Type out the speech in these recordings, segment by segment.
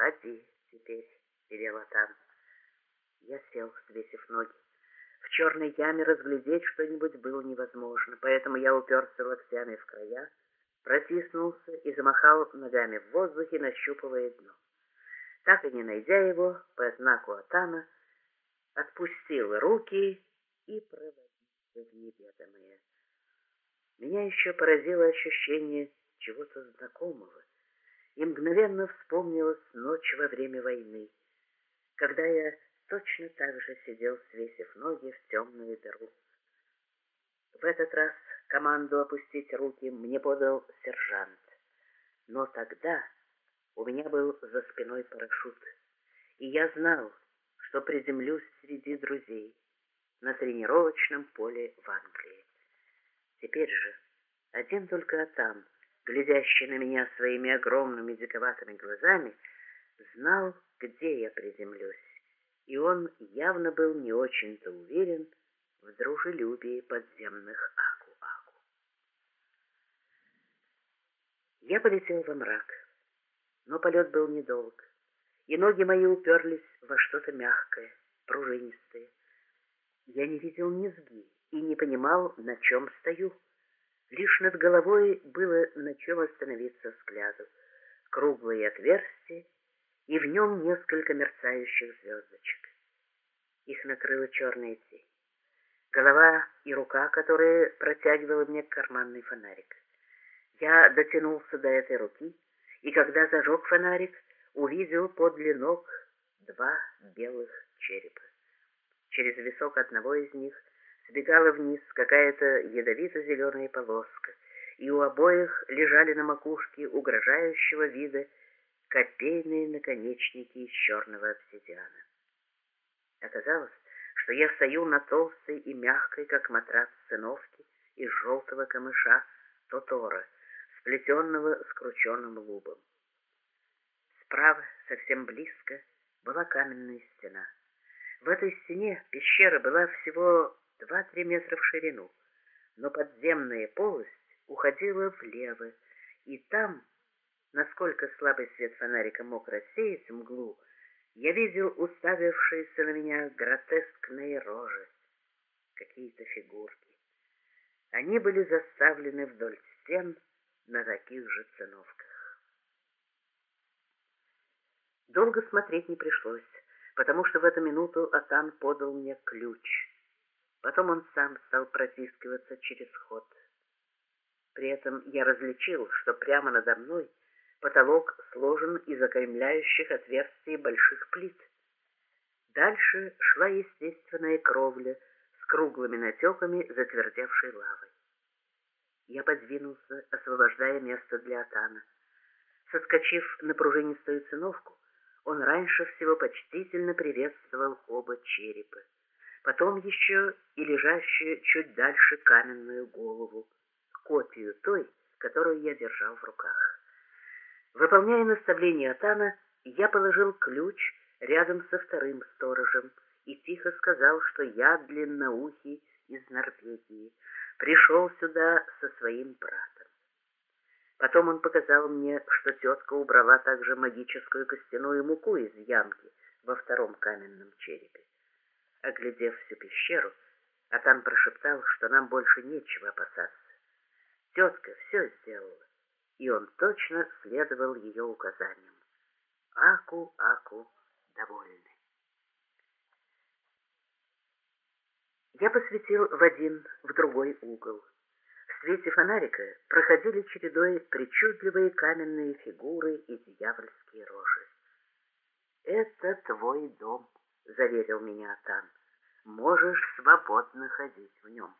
«Входи теперь», — велел Атан. Я сел, свесив ноги. В черной яме разглядеть что-нибудь было невозможно, поэтому я уперся локтями в края, протиснулся и замахал ногами в воздухе, нащупывая дно. Так и не найдя его, по знаку Атана, отпустил руки и проводился в неведомое. Меня еще поразило ощущение чего-то знакомого, и мгновенно вспомнилась ночь во время войны, когда я точно так же сидел, свесив ноги в темную дыру. В этот раз команду опустить руки мне подал сержант, но тогда у меня был за спиной парашют, и я знал, что приземлюсь среди друзей на тренировочном поле в Англии. Теперь же один только Атам, глядящий на меня своими огромными диковатыми глазами, знал, где я приземлюсь, и он явно был не очень-то уверен в дружелюбии подземных Аку-Аку. Я полетел во мрак, но полет был недолг, и ноги мои уперлись во что-то мягкое, пружинистое. Я не видел низги и не понимал, на чем стою. Лишь над головой было на чем остановиться взгляду. Круглые отверстия, и в нем несколько мерцающих звездочек. Их накрыла черная тень. Голова и рука, которые протягивала мне карманный фонарик. Я дотянулся до этой руки, и когда зажег фонарик, увидел подле ног два белых черепа. Через висок одного из них сбегала вниз какая-то ядовито-зеленая полоска, и у обоих лежали на макушке угрожающего вида копейные наконечники из черного обсидиана. Оказалось, что я стою на толстой и мягкой, как матрац циновки, из желтого камыша тотора, сплетенного с крученным лубом. Справа, совсем близко, была каменная стена. В этой стене пещера была всего 2-3 метра в ширину, но подземная полость уходила влево, и там, насколько слабый свет фонарика мог рассеять мглу, я видел уставившиеся на меня гротескные рожи, какие-то фигурки. Они были заставлены вдоль стен на таких же циновках. Долго смотреть не пришлось, потому что в эту минуту Атан подал мне ключ — Потом он сам стал протискиваться через ход. При этом я различил, что прямо надо мной потолок сложен из окаймляющих отверстий больших плит. Дальше шла естественная кровля с круглыми натеками затвердевшей лавой. Я подвинулся, освобождая место для Атана. Соскочив на пружинистую циновку, он раньше всего почтительно приветствовал оба черепа потом еще и лежащую чуть дальше каменную голову, копию той, которую я держал в руках. Выполняя наставление Атана, я положил ключ рядом со вторым сторожем и тихо сказал, что я длинноухий из Норвегии, пришел сюда со своим братом. Потом он показал мне, что тетка убрала также магическую костяную муку из ямки во втором каменном черепе. Оглядев всю пещеру, Атан прошептал, что нам больше нечего опасаться. Тетка все сделала, и он точно следовал ее указаниям. Аку-аку довольны. Я посветил в один, в другой угол. В свете фонарика проходили чередой причудливые каменные фигуры и дьявольские рожи. «Это твой дом», — заверил меня Атан. «Можешь свободно ходить в нем».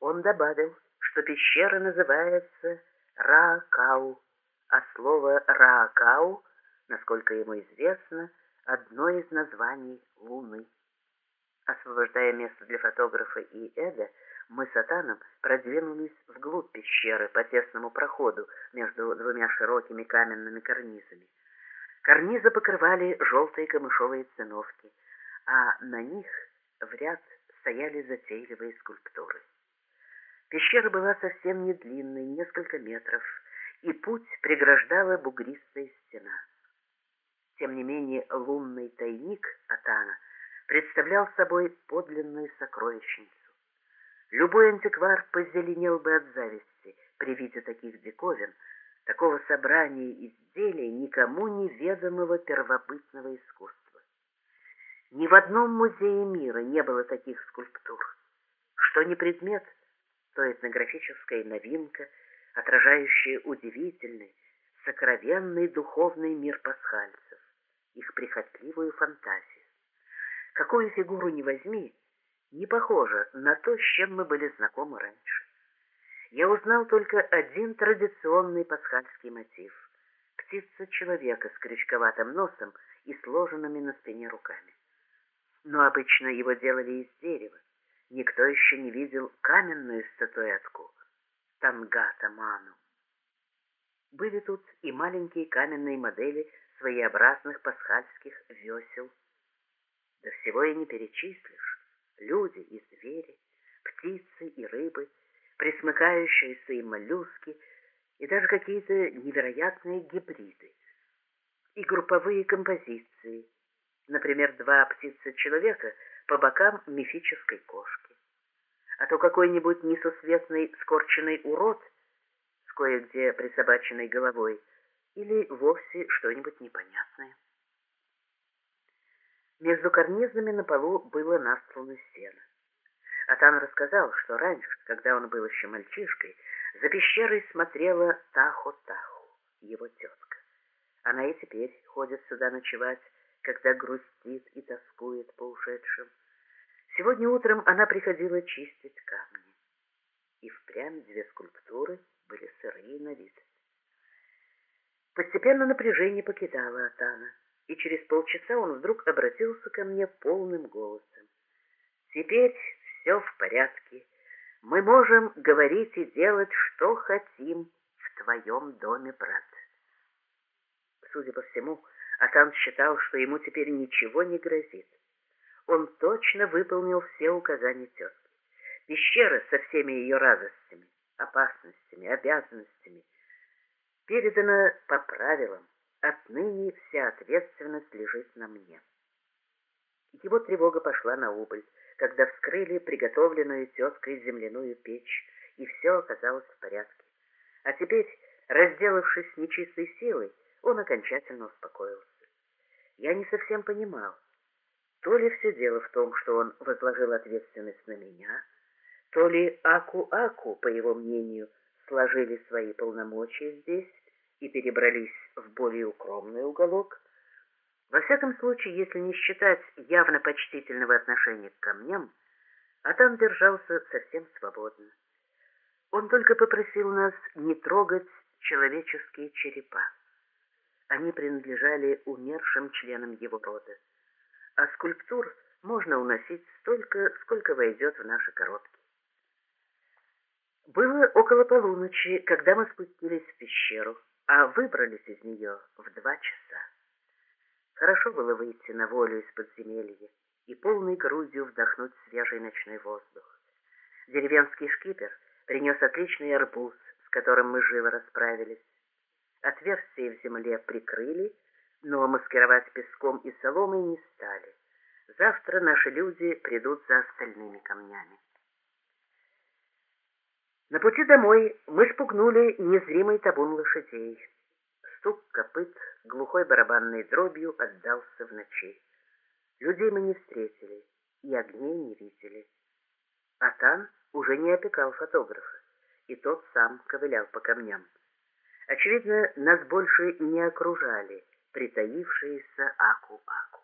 Он добавил, что пещера называется Раакау, а слово Раакау, насколько ему известно, одно из названий Луны. Освобождая место для фотографа и Эда, мы с Атаном продвинулись вглубь пещеры по тесному проходу между двумя широкими каменными карнизами. Карнизы покрывали желтые камышовые циновки, а на них в ряд стояли затейливые скульптуры. Пещера была совсем не длинной, несколько метров, и путь преграждала бугристая стена. Тем не менее, лунный тайник Атана представлял собой подлинную сокровищницу. Любой антиквар позеленел бы от зависти при виде таких диковин, такого собрания изделий никому неведомого первобытного искусства. Ни в одном музее мира не было таких скульптур. Что не предмет, то этнографическая новинка, отражающая удивительный, сокровенный духовный мир пасхальцев, их прихотливую фантазию. Какую фигуру ни возьми, не похоже на то, с чем мы были знакомы раньше. Я узнал только один традиционный пасхальский мотив — птица человека с крючковатым носом и сложенными на спине руками. Но обычно его делали из дерева. Никто еще не видел каменную статуэтку — Тангата Ману. Были тут и маленькие каменные модели своеобразных пасхальских весел. До всего и не перечислишь. Люди и звери, птицы и рыбы, присмыкающиеся и моллюски, и даже какие-то невероятные гибриды. И групповые композиции, например, два птицы-человека по бокам мифической кошки. А то какой-нибудь несусветный скорченный урод — кое-где присобаченной головой, или вовсе что-нибудь непонятное. Между карнизами на полу было настлано сено. Атан рассказал, что раньше, когда он был еще мальчишкой, за пещерой смотрела Тахо-Таху, его тетка. Она и теперь ходит сюда ночевать, когда грустит и тоскует по ушедшим. Сегодня утром она приходила чистить камни. И впрямь две скульптуры — были сырые на вид. Постепенно напряжение покидало Атана, и через полчаса он вдруг обратился ко мне полным голосом. «Теперь все в порядке. Мы можем говорить и делать, что хотим в твоем доме, брат». Судя по всему, Атан считал, что ему теперь ничего не грозит. Он точно выполнил все указания тетки. Пещера со всеми ее радостями, опасностями, обязанностями, передано по правилам. Отныне вся ответственность лежит на мне. Его тревога пошла на убыль, когда вскрыли приготовленную теткой земляную печь, и все оказалось в порядке. А теперь, разделавшись с нечистой силой, он окончательно успокоился. Я не совсем понимал, то ли все дело в том, что он возложил ответственность на меня, то ли Аку-Аку, по его мнению, сложили свои полномочия здесь и перебрались в более укромный уголок. Во всяком случае, если не считать явно почтительного отношения к камням, Атан держался совсем свободно. Он только попросил нас не трогать человеческие черепа. Они принадлежали умершим членам его рода, а скульптур можно уносить столько, сколько войдет в наши коробки. Было около полуночи, когда мы спустились в пещеру, а выбрались из нее в два часа. Хорошо было выйти на волю из подземелья и полной грудью вдохнуть свежий ночной воздух. Деревенский шкипер принес отличный арбуз, с которым мы живо расправились. Отверстие в земле прикрыли, но маскировать песком и соломой не стали. Завтра наши люди придут за остальными камнями. На пути домой мы спугнули незримый табун лошадей. Стук копыт глухой барабанной дробью отдался в ночи. Людей мы не встретили и огней не видели. Атан уже не опекал фотографа, и тот сам ковылял по камням. Очевидно, нас больше не окружали притаившиеся Аку-Аку.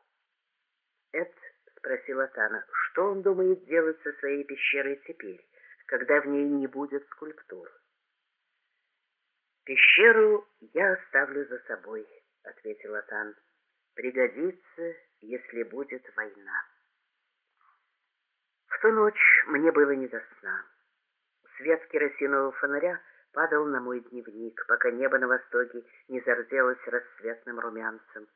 Эд спросил Атана, что он думает делать со своей пещерой теперь когда в ней не будет скульптур. «Пещеру я оставлю за собой», — ответил Атан. «Пригодится, если будет война». В ту ночь мне было не до сна. Свет керосинового фонаря падал на мой дневник, пока небо на востоке не зарделось рассветным румянцем,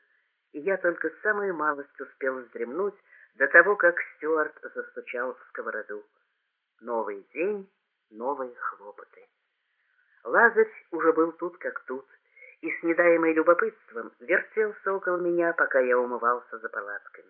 и я только самую малость успел вздремнуть до того, как Стюарт застучал в сковороду. Новый день, новые хлопоты. Лазарь уже был тут как тут, и с недаемой любопытством вертелся около меня, пока я умывался за палатками.